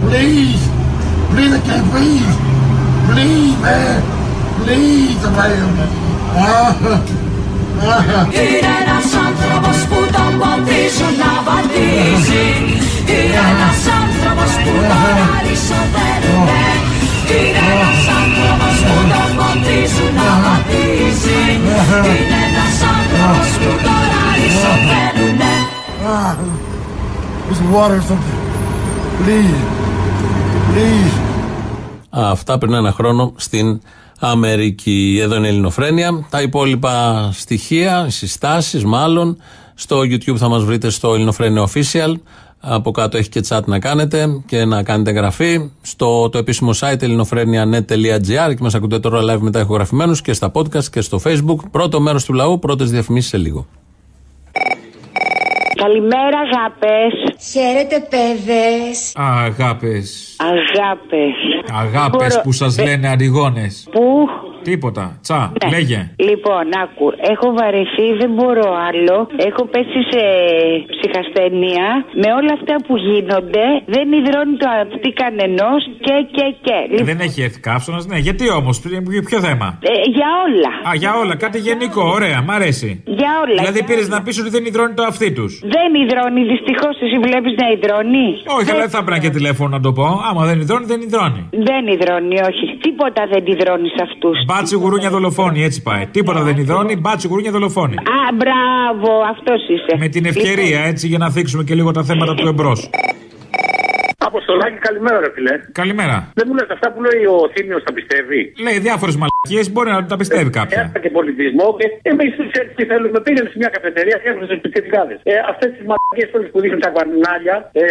Please. Please, I can't breathe. Please, man. Please, man. Είναι ένας άνθρωπος που τον ποδίζουν να βαδίζει. Είναι ένας άνθρωπος που τον αλυσοδένουνε Είναι ένας άνθρωπος που τον ποδίζουν να βαδίζει. Είναι ένας άνθρωπος που τον αλυσοδένουνε Ah, There's water or something. Please. Please. Αυτά πριν ένα χρόνο στην Αμερική. Εδώ είναι η Ελληνοφρένεια. Τα υπόλοιπα στοιχεία, συστάσεις μάλλον, στο YouTube θα μας βρείτε στο Ελληνοφρένεια Official. Από κάτω έχει και chat να κάνετε και να κάνετε εγγραφή. Στο το επίσημο site ελληνοφρένια.net.gr και μας ακούτε τώρα live μετά ηχογραφημένους και στα podcast και στο facebook. Πρώτο μέρος του λαού, πρώτες διαφημίσεις σε λίγο. Καλημέρα, αγάπες. Χαίρετε, παιδες. Αγάπες. Αγάπες. Αγάπες που σας λένε αριγόνε. Πού; Τίποτα. Τσα, Ναι. λέγε. Λοιπόν, άκου, έχω βαρεθεί, δεν μπορώ άλλο. Έχω πέσει σε ψυχασθενεία. Με όλα αυτά που γίνονται, δεν υδρώνει το αυτή κανενός και, και, και. Λοιπόν, Δεν έχει έρθει καύσωνας, ναι. Γιατί όμως, ποιο θέμα; ε, για όλα. Α, για όλα, κάτι γενικό, ωραία, μ' αρέσει. Για όλα. Δηλαδή για πήρες όλα. να πεις ότι δεν υδρώνει το αυτί τους. Δεν υδρώνει, δυστυχώς. Εσύ βλέπεις να υδρώνει; Όχι, αλλά δεν θα πρέπει και τηλέφωνο να το πω. Άμα δεν υδρώνει, δεν υδρώνει. Δεν υδρώνει, όχι. Τίποτα δεν υδρώνει σε αυτούς. Μπάτσι γουρούνια δολοφόνη, έτσι πάει. Τίποτα δεν υδρώνει, μπάτσι γουρούνια δολοφόνη. Α, μπράβο, αυτός είσαι. Με την ευκαιρία, έτσι, για να θίξουμε και λίγο τα θέματα του εμπρός. Αποστολάκη, καλημέρα, ρε φιλέ. Καλημέρα. Δεν μου λες αυτά που λέει ο Θήμιος, τα πιστεύει; Λέει διάφορες μαλακίες. Μαλακίε μπορεί να τα πιστεύει κάποια. Έρχεται και πολιτισμό και εμείς ξέρει τι θέλουμε. Πήγαινε σε μια καφετερία και έρχονται στου πιτσιρικάδε. Ε, Αυτές τις μαλακίε όλε που δείχνουν τα κουαρνάλια, ε,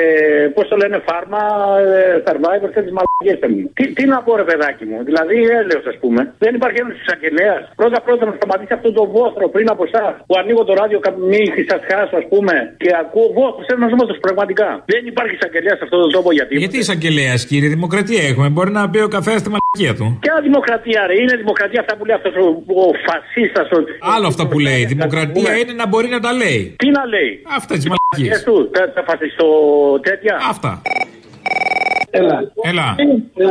πώς το λένε, φάρμα, ε, survivor, αυτές τις μαλακίε θέλουν. Τι, τι να πω, ρε παιδάκι μου, δηλαδή έλεος ας πούμε. Δεν υπάρχει ένας εισαγγελέα. Πρώτα πρώτα να σταματήσει αυτό το βόθρο πριν από εσάς που ανοίγω το ράδιο μύχη σα χάσω ας πούμε και ακούω βόθρο ένας νόμο πραγματικά. Δεν υπάρχει εισαγγελέα σε αυτόν τον τόπο γιατί. Γιατί εισαγγελέα, κύριε, δημοκρατία έχουμε. Μπορεί να πει ο καθένα τη μαλακία του. Ποια δημοκρατία, ρε, είναι δημοκρατία αυτά που λέει αυτός ο, ο φασίστας. Ο... Άλλο αυτό που λέει. Δημοκρατία είναι να μπορεί να τα λέει. Τι να λέει; Αυτά τις μαλακίες. του, τα, τα φασιστο τέτοια. Αυτά. Έλα. Έλα.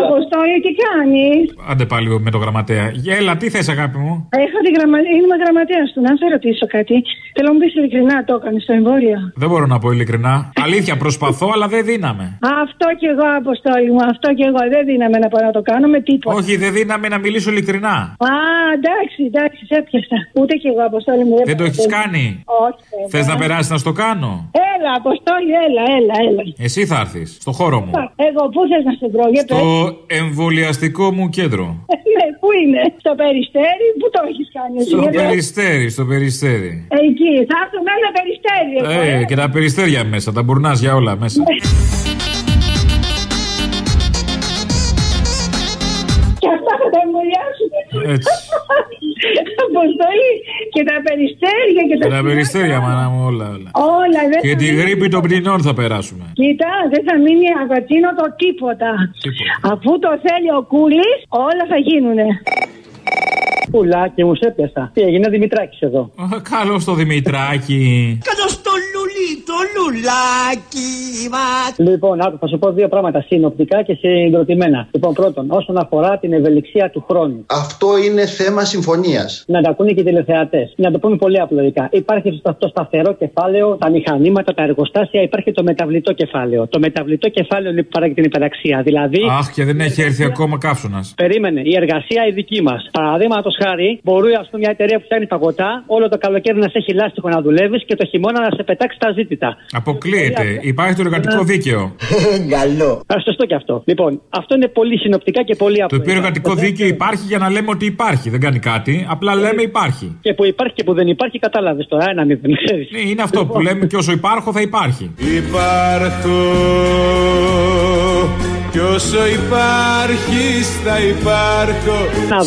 Αποστόλη, τι κάνεις; Άντε πάλι με το γραμματέα. Έλα, τι θες, αγάπη μου; Έχω τη γραμμα... Είμαι γραμματέας του. Να σε ρωτήσω κάτι. Θέλω να μου πεις ειλικρινά το έκανες στο εμβόλιο; Δεν μπορώ να πω ειλικρινά. Αλήθεια, προσπαθώ, αλλά δεν δύναμε. Αυτό κι εγώ, Αποστόλη μου. Αυτό κι εγώ. Δεν δίναμε να πάω να το κάνω με τίποτα. Όχι, δεν δύναμε να μιλήσω ειλικρινά. Α, εντάξει, εντάξει, σε έπιασα. Ούτε κι εγώ, Αποστόλη μου. Δεν το έχεις κάνει; Όχι. Θες να περάσεις να στο κάνω; Έλα, Αποστόλη, έλα, έλα, έλα. Εσύ θα έρθεις, στο χώρο μου. Εγώ πού θες να σε βρω, για πες. Στο εμβολιαστικό μου κέντρο. Ναι, πού είναι, στο περιστέρι, πού το έχεις κάνει εσύ. Στο γιατί- περιστέρι, στο περιστέρι. Εκεί, θα έρθουμε ένα περιστέρι. εγώ, Ε, ε. και τα περιστέρια μέσα, τα μπουρνά για όλα μέσα. *laughs* Έτσι. Αποστολή και τα περιστέρια και τα. Και τα περιστέρια, μάνα μου, όλα. όλα. Όλα, δεν Και θα τη μείνει- γρήπη των πτηνών θα περάσουμε. Κοίτα, δεν θα μείνει αγατσίνο το τίποτα. Αφού το θέλει ο Κούλης, όλα θα γίνουνε. Πουλάκι μου, σε έπιασα. Τι έγινε, Δημητράκης εδώ; Καλώς το Δημητράκη. Καλώς το λουλί, το λουλάκι μας. Λοιπόν, άκου, θα σου πω δύο πράγματα συνοπτικά και συγκροτημένα. Λοιπόν, πρώτον, όσον αφορά την ευελιξία του χρόνου. Αυτό είναι θέμα συμφωνίας. Να τα ακούνε και οι τηλεθεατές. Να το πούμε πολύ απλοϊκά. Υπάρχει στο- το σταθερό κεφάλαιο, τα μηχανήματα, τα εργοστάσια, υπάρχει το μεταβλητό κεφάλαιο. Το μεταβλητό κεφάλαιο είναι που παράγει την υπεραξία. Δηλαδή, Αχ, και δεν έχει έρθει ακόμα καύσωνας. Περίμενε, η εργασία η δική μας. Παραδείγματος χάρη, μπορεί ας πούμε, μια εταιρεία που φτιάχνει παγωτά όλο το καλοκαίρι να σε έχει λάστιχο να δουλεύεις και το χειμώνα να σε πετάξει τα ζήτητα. Αποκλείεται. Υπάρχει το εργατικό δίκαιο. *laughs* Καλό. Α, σωστό και αυτό. Λοιπόν, αυτό είναι πολύ συνοπτικά και πολύ Το απλό. οποίο εργατικό δίκαιο υπάρχει για να λέμε ότι υπάρχει. Δεν κάνει κάτι. Απλά λέμε υπάρχει. Και που υπάρχει και που δεν υπάρχει, κατάλαβες τώρα. Ένα μηδέν, ξέρεις. Ναι, είναι αυτό που λέμε και όσο υπάρχω θα υπάρχει. Υπάρχω κι όσο υπάρχεις θα υπάρχω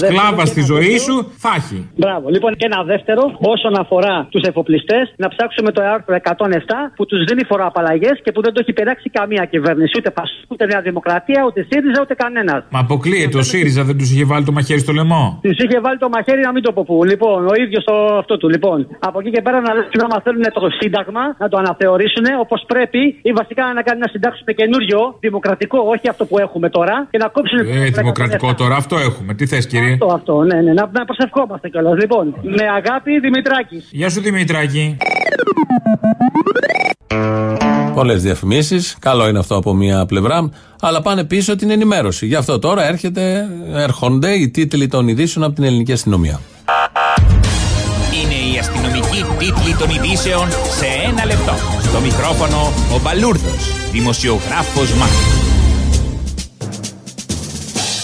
Σκλάβα στη ζωή σου θα έχει. Μπράβο. Λοιπόν, και ένα δεύτερο, όσον αφορά τους εφοπλιστές, να ψάξουμε το άρθρο 107 που τους δίνει φοροαπαλλαγές και που δεν το έχει περάξει καμία κυβέρνηση. Ούτε Πασ, ούτε Νέα Δημοκρατία, ούτε ΣΥΡΙΖΑ, ούτε κανένας. Μα αποκλείεται. Ο ΣΥΡΙΖΑ δεν τους είχε βάλει το μαχαίρι στο λαιμό. Τους είχε βάλει το μαχαίρι να μην το πω πού. Λοιπόν, ο ίδιος το αυτό του. Λοιπόν, από εκεί και πέρα να λένε να θέλουν το Σύνταγμα, να το αναθεωρήσουν όπως πρέπει ή βασικά να κάνει να συντάξουν καινούριο δημοκρατικό, όχι αυτό που έχουμε τώρα και να κόψουν. Ε, δημοκρατικό τώρα, αυτό έχουμε. Τι θες, κύριε; Αυτό, αυτό, ναι, ναι, να, να προσευχόμαστε κιόλας. Λοιπόν, με αγάπη Δημητράκη. Γεια σου, Δημητράκη. Πολλές διαφημίσεις. Καλό είναι αυτό από μία πλευρά. Αλλά πάνε πίσω την ενημέρωση. Γι' αυτό τώρα έρχεται, έρχονται οι τίτλοι των ειδήσεων από την ελληνική αστυνομία. Είναι η αστυνομική τίτλη των ειδήσεων σε ένα λεπτό. Στο μικρόφωνο ο Μπαλούρδος, δημοσιογράφος Μάρκος.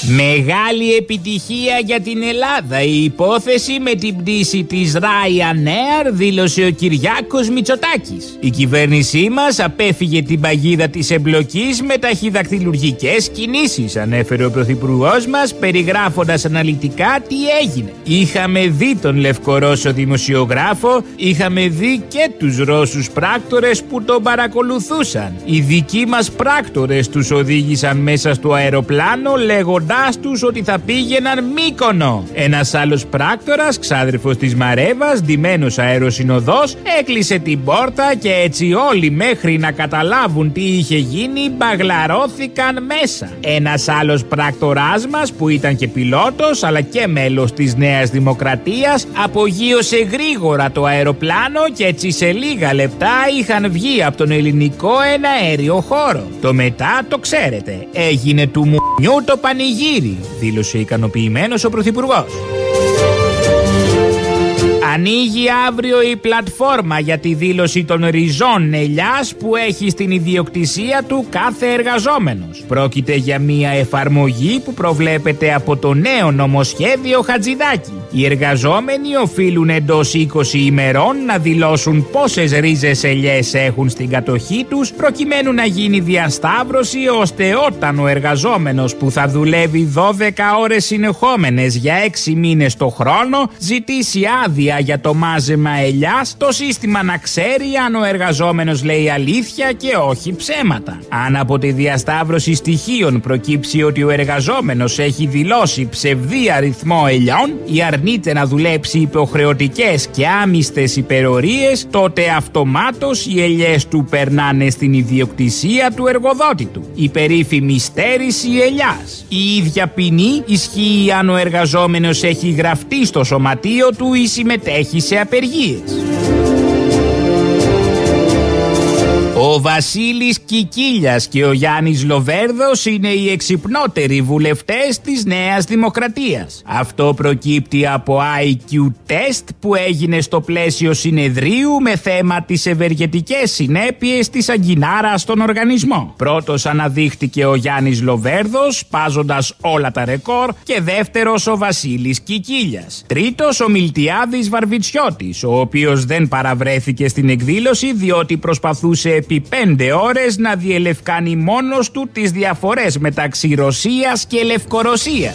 Μεγάλη επιτυχία για την Ελλάδα η υπόθεση με την πτήση της Ryanair δήλωσε ο Κυριάκος Μητσοτάκης. Η κυβέρνησή μας απέφυγε την παγίδα της εμπλοκής με ταχυδακτηλουργικές κινήσεις ανέφερε ο Πρωθυπουργός μας περιγράφοντας αναλυτικά τι έγινε. Είχαμε δει τον Λευκορώσο δημοσιογράφο, είχαμε δει και τους Ρώσους πράκτορες που τον παρακολουθούσαν. Οι δικοί μας πράκτορες τους οδήγησαν μέσα στο αεροπλάνο λέγοντάς τους ότι θα πήγαιναν Μύκονο. Ένας άλλος πράκτορας, ξάδερφος της Μαρέβας, ντυμένος αεροσυνοδός, έκλεισε την πόρτα και έτσι όλοι μέχρι να καταλάβουν τι είχε γίνει μπαγλαρώθηκαν μέσα. Ένας άλλος πράκτοράς μας που ήταν και πιλότος αλλά και μέλος της Νέας Δημοκρατίας απογείωσε γρήγορα το αεροπλάνο και έτσι σε λίγα λεπτά είχαν βγει από τον ελληνικό ένα αέριο χώρο. Το μετά το ξέρετε. Έγινε του μουνιού το πανηγύρι, δήλωσε ικανοποιημένος ο Πρωθυπουργός. Ανοίγει αύριο η πλατφόρμα για τη δήλωση των ριζών ελιάς που έχει στην ιδιοκτησία του κάθε εργαζόμενος. Πρόκειται για μια εφαρμογή που προβλέπεται από το νέο νομοσχέδιο Χατζηδάκη. Οι εργαζόμενοι οφείλουν εντός 20 ημερών να δηλώσουν πόσες ρίζες ελιές έχουν στην κατοχή τους προκειμένου να γίνει διασταύρωση ώστε όταν ο εργαζόμενος που θα δουλεύει 12 ώρες συνεχόμενες για 6 μήνες το χρόνο ζητήσει άδεια για το μάζεμα ελιάς το σύστημα να ξέρει αν ο εργαζόμενος λέει αλήθεια και όχι ψέματα. Αν από τη διασταύρωση στοιχείων προκύψει ότι ο εργαζόμενος έχει δηλώσει ψευδή αριθμό ελιών ή αρνείται να δουλέψει υποχρεωτικές και άμυστες υπερορίες τότε αυτομάτως οι ελιές του περνάνε στην ιδιοκτησία του εργοδότη του. Η περίφημη στέρηση ελιάς. Η ίδια ποινή ισχύει αν ο εργαζόμενος έχει γραφτεί στο σωματείο του ή συμμετέχει σε απεργίες. Ο Βασίλης Κικίλιας και ο Γιάννης Λοβέρδος είναι οι εξυπνότεροι βουλευτές της Νέας Δημοκρατίας. Αυτό προκύπτει από IQ test που έγινε στο πλαίσιο συνεδρίου με θέμα τις ευεργετικές συνέπειες της αγκινάρα στον οργανισμό. Πρώτος αναδείχτηκε ο Γιάννης Λοβέρδος, πάζοντας όλα τα ρεκόρ και δεύτερος ο Βασίλης Κικίλιας. Τρίτος ο Μιλτιάδης Βαρβιτσιώτης, ο οποίος δεν παραβρέθηκε στην εκδήλωση διότι προσπαθούσε επί πέντε ώρες να διελευκάνει μόνος του τις διαφορές μεταξύ Ρωσίας και Λευκορωσίας.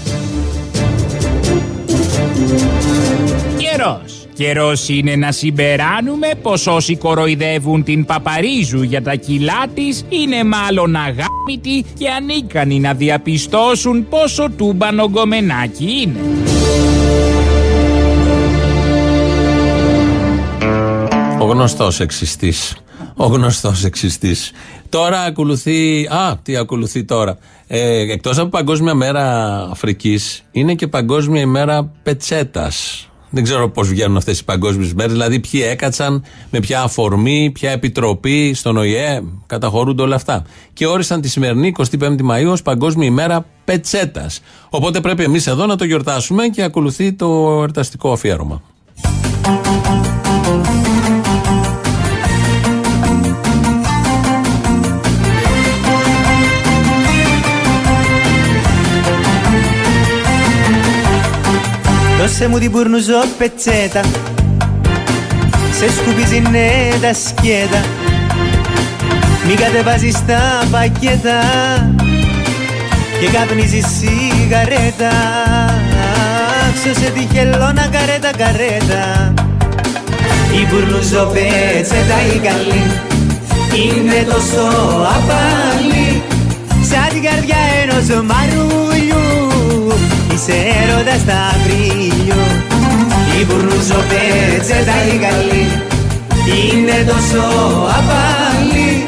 Καιρός. Καιρός είναι να συμπεράνουμε πως όσοι κοροϊδεύουν την Παπαρίζου για τα κιλά της είναι μάλλον αγάμητοι και ανίκανοι να διαπιστώσουν πόσο τούμπανο γκομενάκι είναι. Ο γνωστός εξιστής. Ο γνωστός εξιστή. Τώρα ακολουθεί. Α, τι ακολουθεί τώρα. Ε, Εκτός από Παγκόσμια Μέρα Αφρικής, είναι και Παγκόσμια ημέρα Πετσέτας. Δεν ξέρω πώς βγαίνουν αυτές οι παγκόσμιες μέρες. Δηλαδή, ποιοι έκατσαν, με ποια αφορμή, ποια επιτροπή στον ΟΗΕ. Καταχωρούνται όλα αυτά. Και όρισαν τη σημερινή 25η Μαου ως Παγκόσμια ημέρα Πετσέτας. Οπότε πρέπει εμείς εδώ να το γιορτάσουμε και ακολουθεί το εορταστικό αφιέρωμα. Δώσε μου την πουρνουζό πετσέτα Σε σκουπίζει ναι τα σκέτα. Μη κατεβάζεις τα πακέτα Και καπνίζεις σιγαρέτα. Ξώσε τη χελώνα καρέτα καρέτα. Η πουρνουζό πετσέτα η καλή. Είναι τόσο απαλή. Σαν την καρδιά ενός μαρούλιου Είσαι έρωτα στα Απρίλιο Η μπουρνούζο πετσέτα η καλή Είναι τόσο απαλή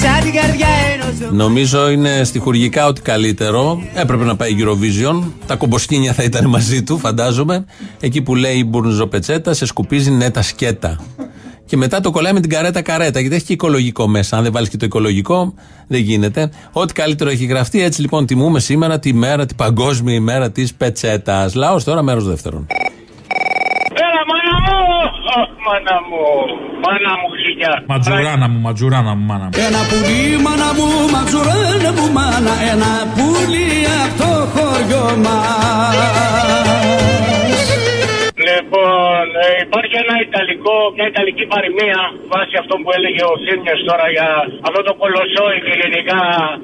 Σαν την καρδιά ενός Νομίζω είναι στοιχουργικά ότι καλύτερο. Έπρεπε να πάει Eurovision. Τα κομποσκίνια θα ήταν μαζί του, φαντάζομαι. Εκεί που λέει Μπουρνουζοπετσέτα, σε σκουπίζει ναι τα σκέτα. Και μετά το κολλάει με την καρέτα καρέτα, γιατί έχει και οικολογικό μέσα. Αν δεν βάλεις και το οικολογικό, δεν γίνεται. Ό,τι καλύτερο έχει γραφτεί. Έτσι λοιπόν τιμούμε σήμερα τη μέρα, την παγκόσμια ημέρα της πετσέτας. Λαός τώρα, μέρος δεύτερον. Έλα, μάνα μου! Αχ, μάνα μου! Μάνα μου, χιλιά! Ματζουράνα μου, ματζουράνα μου, μάνα μου. Ένα πουλί μάνα μου, ματζουράνα μου μάνα Ένα πουλί από το χωριό μας ε, υπάρχει ένα ιταλικό, μια ιταλική παροιμία βάσει αυτό που έλεγε ο Θήμιος τώρα για αυτό το κολοσσόι και γενικά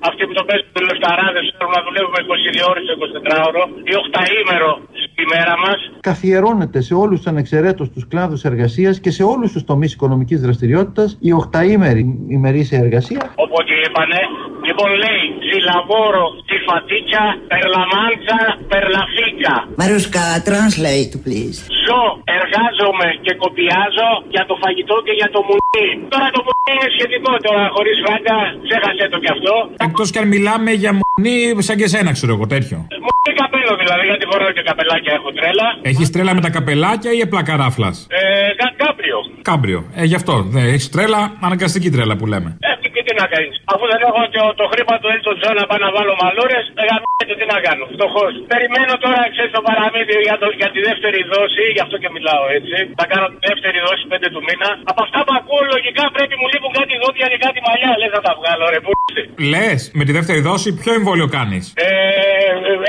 αυτοί που το παίζουν του λεφταράδες θέλουν να δουλεύουμε 22 ώρες το 24ωρο ή 8ημερο στη μέρα μας. Καθιερώνεται σε όλους τους ανεξαιρέτως τους κλάδους εργασίας και σε όλους τους τομείς οικονομικής δραστηριότητας η οχταήμερη ημερήσια εργασία. Οπότε είπανε, λοιπόν λέει, ζηλαβόρο, τη φατίτσα, περλαμάντσα, περλαφίκα. Μαρούσκα, translate please. Ζω, εργάζομαι και κοπιάζω για το φαγητό και για το μουνί. Τώρα το μουνί είναι σχετικό τώρα, χωρίς φράγκα, ξέχασε το κι αυτό. Εκτός κι αν μιλάμε για μουνί σαν και σένα, ξέρω εγώ τέτοιο. Μουνί καπέλο δηλαδή, γιατί φοράω και καπελάκια, έχω τρέλα. Έχεις τρέλα με τα καπελάκια ή απλά καράφλας; Ε, κα- κάπριο. Κάμπριο. Ε, γι' αυτό. Έχεις τρέλα, αναγκαστική τρέλα που λέμε. Ε, και τι να κάνεις. Αφού δεν έχω το, το χρήμα του Elton John να πάω να βάλω μαλούρες, δεν τι να κάνω. Φτωχός. Περιμένω τώρα, ξέρεις το παραμύθι για, το, για τη δεύτερη δόση, γι' αυτό και μιλάω έτσι. Θα κάνω τη δεύτερη δόση 5 του μήνα. Από αυτά που ακούω, λογικά πρέπει μου λείπουν κάτι δόντια και κάτι μαλλιά. Λες να τα βγάλω, ρε που. Λες, με τη δεύτερη δόση, ποιο εμβόλιο κάνεις; Ε,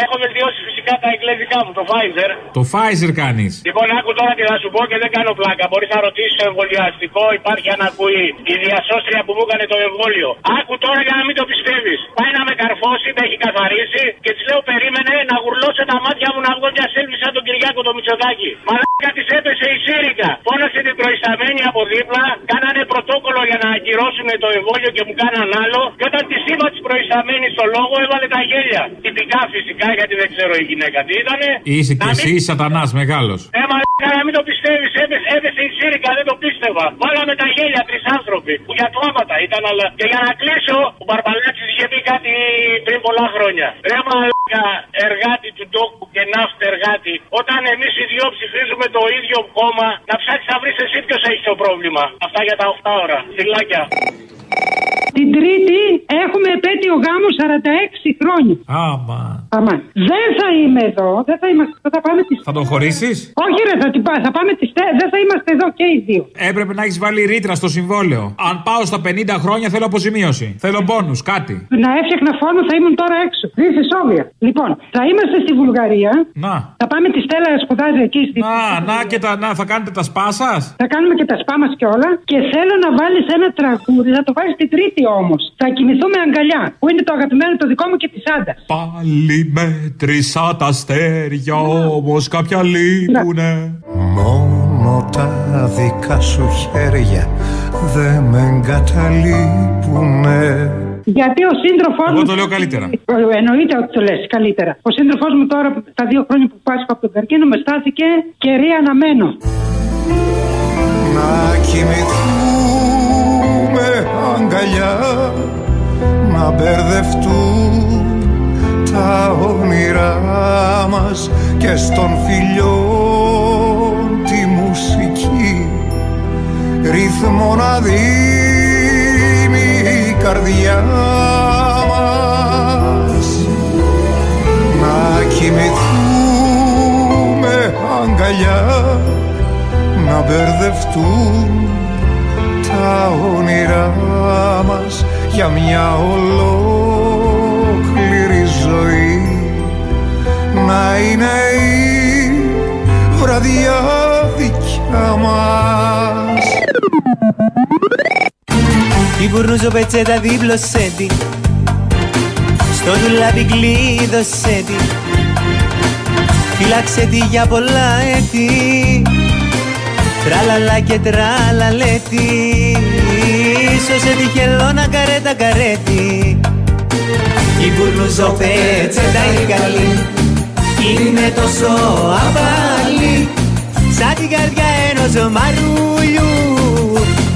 έχω βελτιώσει φυσικά τα εγγλέζικά μου, το Pfizer. Το Pfizer κάνεις. Λοιπόν, άκου τώρα τι θα σου πω και δεν κάνω πλάκα. Μπορείς να ρωτήσεις το εμβολιαστικό, υπάρχει αν ακούει η διασώστρια που μου έκανε το εμβόλιο. Άκου τώρα για να μην το πιστεύεις. Πάει να με καρφώσει, με έχει καθαρίσει και της λέω περίμενε να γουρλώσω τα μάτια μου να βγω μια σέλφη σαν τον Κυριάκο το Μητσοτάκι. Μαλάκα της έπεσε η Σύρικα. Φώνασε την προϊσταμένη από δίπλα, κάνανε πρωτόκολλο για να ακυρώσουν το εμβόλιο και μου κάναν άλλο. Και όταν της είπα της προϊσταμένης στο λόγο, έβαλε τα γέλια. Τυπικά φυσικά γιατί δεν ξέρω η γυναίκα τι ήτανε. Είσαι Να και εσύ μην- σατανάς μεγάλος. ε, μαλάκα, να μην το πιστεύεις, έπεσε, έπεσε η Σύρικα, δεν το πίστευα. Βάλαμε τα γέλια τρεις άνθρωποι που για κλάματα ήταν, αλλά. Και για να κλείσω, ο Μπαρμπαλάκη είχε πει κάτι πριν πολλά χρόνια. Ρε μαλάκα, εργάτη του ντόκου και ναύτε εργάτη, όταν εμείς οι δυο ψηφίζουμε το ίδιο κόμμα, να ψάξεις να βρεις εσύ ποιος έχει το πρόβλημα. Αυτά για τα 8 ώρα. Φιλάκια. Την Τρίτη έχουμε επέτειο γάμου 46 χρόνια. Άμα. Αμά. Δεν θα είμαι εδώ. Δεν θα είμαστε. Θα πάμε τις... Θα τον χωρίσεις; Όχι, ρε, θα, την πά- θα πάμε τις... τε- Δεν θα είμαστε εδώ και οι δύο. Έπρεπε να έχεις βάλει ρήτρα στο συμβόλαιο. Αν πάω στα 50 χρόνια θέλω αποζημίωση. Θέλω μπόνους, κάτι. Να έφτιαχνα φόνο θα ήμουν τώρα έξω. Δύση Σόβια. Λοιπόν, θα είμαστε στη Βουλγαρία. Να. Θα πάμε τη Στέλλα να σπουδάζει εκεί στη. Να, να και τα, να, θα κάνετε τα σπά σας; Θα κάνουμε και τα σπά μας και όλα. Και θέλω να βάλεις ένα τραγούδι, θα το βάλει την Τρίτη όμως. Θα κοιμηθούμε αγκαλιά. Που είναι το αγαπημένο το δικό μου και της Άντας. Πάλι μέτρησα τα αστέρια, όμως κάποια λείπουνε. Μόνο τα δικά σου χέρια δεν με εγκαταλείπουνε Γιατί ο σύντροφός μου. Εγώ το λέω καλύτερα. Ε, Εννοείται ότι το λες καλύτερα. Ο σύντροφός μου τώρα, τα δύο χρόνια που πάσχω από τον καρκίνο, με στάθηκε κερί αναμένο. Να κοιμηθούμε αγκαλιά να μπερδευτούν τα όνειρά μας και στον φιλιό τη μουσική. Ρυθμό να δίνει η καρδιά μας. Να κοιμηθούμε αγκαλιά να μπερδευτούν τα όνειρά μας για μια ολόκληρη ζωή. Να είναι η βραδιά δικιά μας. Την κουρνούζω πετσέτα δίπλωσέ τη Στο δουλάπι κλείδωσέ τη. Φύλαξε τη για πολλά έτη Τραλαλά και τραλαλέτη Σώσε τη χελώνα καρέτα καρέτη. Η κουρνούζω πετσέτα η καλή Είναι τόσο απαλή Σαν την καρδιά ενός μαρούλιου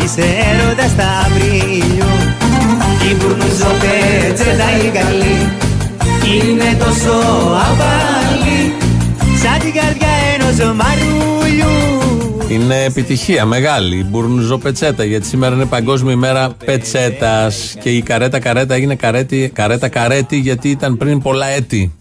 Είσαι έρωτας στα βρύλιου Η μπουρνουζό πετσέτα η καλή Είναι τόσο απαλή Σαν την καρδιά ενός μαρούλιου Είναι επιτυχία μεγάλη η Μπουρνουζο Πετσέτα γιατί σήμερα είναι Παγκόσμια ημέρα πετσέτας και η καρέτα καρέτα έγινε καρέτη, καρέτα καρέτη γιατί ήταν πριν πολλά έτη.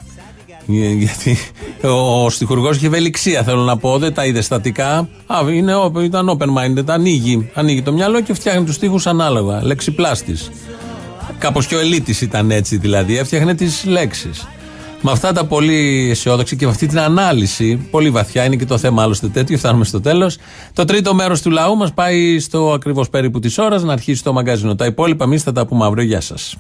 Ε, Γιατί ο στιχουργός είχε ευελιξία, θέλω να πω. Δεν τα είδε στατικά. Α, είναι, open- ήταν open minded. Ανοίγει, ανοίγει το μυαλό και φτιάχνει τους στίχους ανάλογα. Λεξιπλάστη. Κάπως και ο ελίτη ήταν έτσι δηλαδή. Έφτιαχνε τις λέξεις. Με αυτά τα πολύ αισιόδοξα και με αυτή την ανάλυση, πολύ βαθιά είναι και το θέμα άλλωστε τέτοιο, φτάνουμε στο τέλος. Το τρίτο μέρος του λαού μας πάει στο ακριβώς περίπου της ώρας να αρχίσει το μαγκαζίνο. Τα υπόλοιπα εμείς θα τα πούμε αύριο. Γεια σας.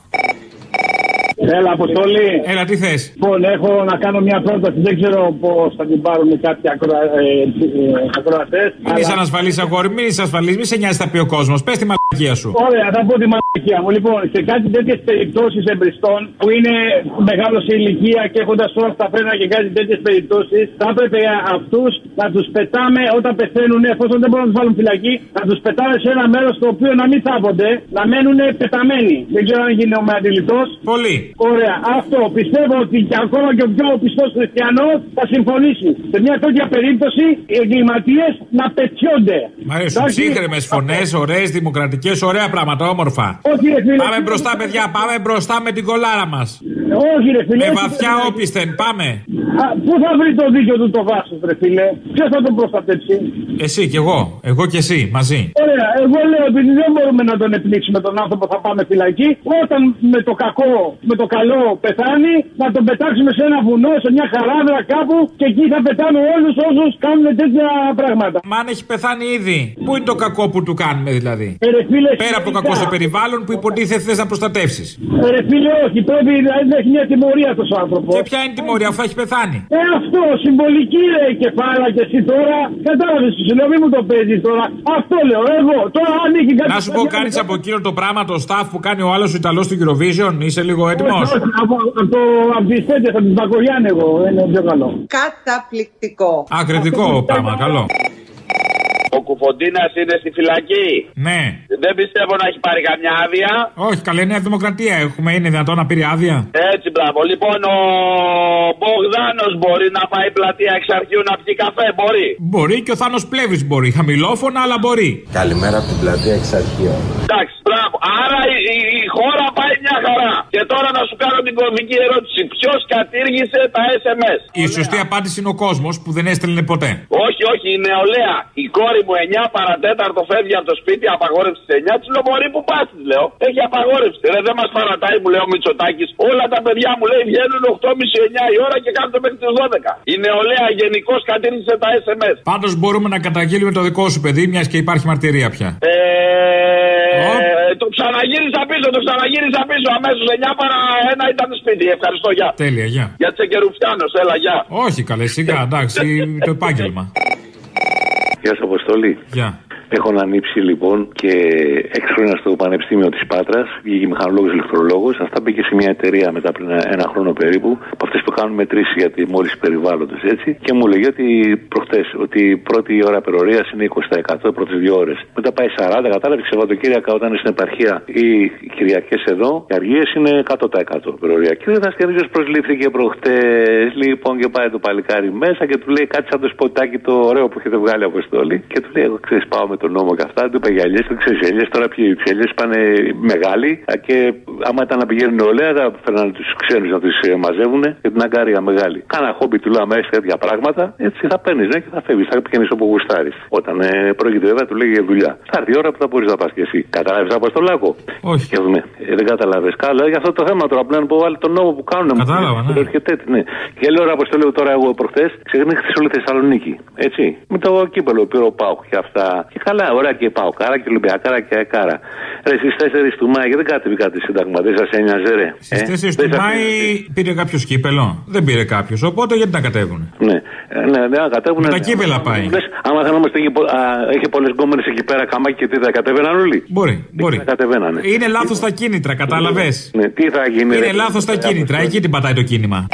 Έλα, Αποστολή. Έλα, τι θες; Λοιπόν, έχω να κάνω μια πρόταση. Δεν ξέρω πώς θα την πάρουν κάποιοι ακροα... ε, ε, ακροατές. Μην είσαι ανασφαλή, αγόρι, μην είσαι ασφαλή, μην σε νοιάζει θα πει ο κόσμος. Πες τη μαλακία σου. Ωραία, θα πω τη μαλακία μου. Λοιπόν, σε κάτι τέτοιες περιπτώσεις εμπριστών που είναι μεγάλος σε ηλικία και έχοντας όλα στα φρένα και κάτι τέτοιες περιπτώσεις, θα έπρεπε αυτούς να τους πετάμε όταν πεθαίνουν, εφόσον δεν μπορούν να τους βάλουν φυλακή, να τους πετάμε σε ένα μέρος το οποίο να μην θάβονται, να μένουν πεταμένοι. Δεν ξέρω αν γίνομαι αντιληπτό. Πολύ. Ωραία, αυτό πιστεύω ότι και ακόμα και ο πιο πιστός χριστιανός θα συμφωνήσει. Σε μια τέτοια περίπτωση οι εγκληματίες να πετιόνται. Μ' αρέσουν ψύχρεμες φωνές, ωραίες, δημοκρατικές. Εθνικέ, ωραία πράγματα, όμορφα. Όχι, ρε φίλε. Πάμε μπροστά, παιδιά, πάμε μπροστά με την κολάρα μας. Όχι, ρε φίλε. Με όχι, βαθιά ρε φίλε. όπισθεν, πάμε. Α, Πού θα βρει το δίκιο του το βάσος, ρε φίλε; Ποιος θα τον προστατέψει; Εσύ κι εγώ, εγώ κι εσύ, μαζί. Ωραία, εγώ λέω επειδή δεν μπορούμε να τον επνίξουμε τον άνθρωπο, θα πάμε φυλακή. Όταν με το κακό, με το καλό πεθάνει, να τον πετάξουμε σε ένα βουνό, σε μια χαράδρα κάπου και εκεί θα πετάμε όλους όσους κάνουν τέτοια πράγματα. Μα αν έχει πεθάνει ήδη, πού είναι το κακό που του κάνουμε δηλαδή; Ε, ρε φίλε, Πέρα από το κακό στο περιβάλλον που υποτίθεται θες να προστατεύσεις. Ε, Ρε φίλε, όχι, πρέπει δηλαδή, να έχει μια τιμωρία αυτός ο άνθρωπος. Και ποια είναι η τιμωρία αφού έχει πεθάνει; Ε, αυτό, συμβολική ρε κεφάλα και εσύ τώρα. Κατάλαβες, σου λέω, μην μου το παίζεις τώρα. Αυτό λέω, εγώ. Τώρα αν έχει κάτι. Να σου πω, κάνει από εκείνο το πράγμα το staff που κάνει ο άλλος ο Ιταλός του Eurovision, είσαι λίγο έτοιμος; Όχι, όχι, από, από, το, από τις τέτοιες, από τις Μπακογιάν εγώ, είναι πιο καλό. Καταπληκτικό. Ακριτικό πράγμα, καλό. Ο Κουφοντίνας είναι στη φυλακή. Ναι. Δεν πιστεύω να έχει πάρει καμιά άδεια. Όχι, καλή Νέα Δημοκρατία έχουμε. Είναι δυνατόν να πήρε άδεια; Έτσι, μπράβο. Λοιπόν, ο Μπογδάνος μπορεί να πάει πλατεία εξ αρχείου να πιει καφέ, μπορεί. Μπορεί και ο Θάνος Πλεύρης μπορεί. Χαμηλόφωνα, αλλά μπορεί. Καλημέρα από την πλατεία Εξαρχείων. Εντάξει, μπράβο. Άρα η, η- η χώρα πάει μια χαρά. Και τώρα να σου κάνω την κομβική ερώτηση. Ποιος κατήργησε τα SMS. Η σωστή απάντηση είναι ο κόσμος που δεν έστελνε ποτέ. Όχι, όχι, η νεολαία. Η κόρη μου 9 παρατέταρτο φεύγει από το σπίτι, απαγόρευσης στι 9. Της λέω Μωρή που πας, της λέω. Έχει απαγόρευση. Ρε, δεν μας παρατάει, μου λέει ο Μητσοτάκης. Όλα τα παιδιά μου λέει βγαίνουν 8.30-9 η ώρα και κάνουν μέχρι τις 12. Η νεολαία γενικώς κατήργησε τα SMS. Πάντως μπορούμε να καταγγείλουμε το δικό σου παιδί, μιας και υπάρχει μαρτυρία πια. Ε, το ξαναγύρισα πίσω, το ξαναγύρισα πίσω. Αμέσως 9 παρα 1 ήταν σπίτι. Ευχαριστώ, γεια. Τέλεια, γεια. Για Τσεκερουφιάνο, έλα, γεια. Όχι καλέ, σιγά, εντάξει, το επάγγελμα. Γεια σα, Αποστολή. Γεια. Έχω ανανύψει λοιπόν και έξι χρόνια στο Πανεπιστήμιο της Πάτρας, βγήκε μηχανολόγος ηλεκτρολόγος. Αυτά μπήκε σε μια εταιρεία μετά πριν ένα χρόνο περίπου, από αυτές που κάνουν μετρήσεις για τη μόλυνση περιβάλλοντος έτσι. Και μου λέγε ότι προχτές ότι η πρώτη ώρα περορία είναι 20%, οι πρώτες δύο ώρες. Μετά πάει 40, κατάλαβε Σαββατοκύριακα όταν είναι στην επαρχία ή οι Κυριακές εδώ, οι αργίες είναι 100% περορία. Και ο Δασκαλίζο προσλήφθηκε προχτές, λοιπόν, και πάει το παλικάρι μέσα και του λέει κάτι σαν το σποτάκι το ωραίο που έχετε βγάλει αποστόλη. Και του λέει: Εγώ ξέρεις, πάω με τον νόμο και αυτά. Του είπε για ελιέ, του ξέρεις ελιέ. Τώρα ποιοι οι ελιέ πάνε μεγάλοι. α, Και άμα ήταν να πηγαίνουν νεολαία, θα φέρνανε τους ξένους να τους μαζεύουν και την αγκάρια μεγάλη. Κάνα χόμπι του λέω, άμα έχεις τέτοια πράγματα, έτσι θα παίρνεις ναι, και θα φεύγεις. Θα πηγαίνεις όπου γουστάρεις. Όταν ε, πρόκειται βέβαια, του λέει για δουλειά. Θα έρθει η ώρα που θα μπορείς να πας και εσύ. Κατάλαβες από στο λάκκο. Όχι. Και δούμε. Ε, δεν κατάλαβες. Καλά, για αυτό το θέμα τώρα που λένε που βάλει τον νόμο που κάνουν. Κατάλαβα, ναι. Έρχεται έτσι, ναι. Και λέω ρε Αποστολή τώρα εγώ προχθές, ξεχνήχθη όλη η Θεσσαλονίκη. Έτσι. Με το κύπελο που πήρε ο Πάουκ και αυτά. Και καλά, ωραία και Πάουκ, άρα και Ολυμπιακάρα και Ακάρα. Ρε στις 4 του Μάη δεν κατέβη κάτι σύνταγμα, δεν σας ένοιαζε ρε. Στις 4 του Μάη πήρε κάποιο κύπελο. Δεν πήρε κάποιος. Οπότε γιατί να κατέβουν. Ναι, Ε, ναι, ναι, να κατέβουν. Με τα κύπελα πάει. Λες, άμα θα είμαστε εκεί, πο- α, έχει πολλές γκόμενες εκεί πέρα καμάκι και τι θα κατέβαιναν όλοι; Μπορεί, μπορεί. Θα κατεβαίνανε. Είναι λάθος τα κίνητρα, κατάλαβες; Ναι, τι θα γίνει. Είναι ρε. λάθος τα κίνητρα. Εκεί την πατάει το κίνημα.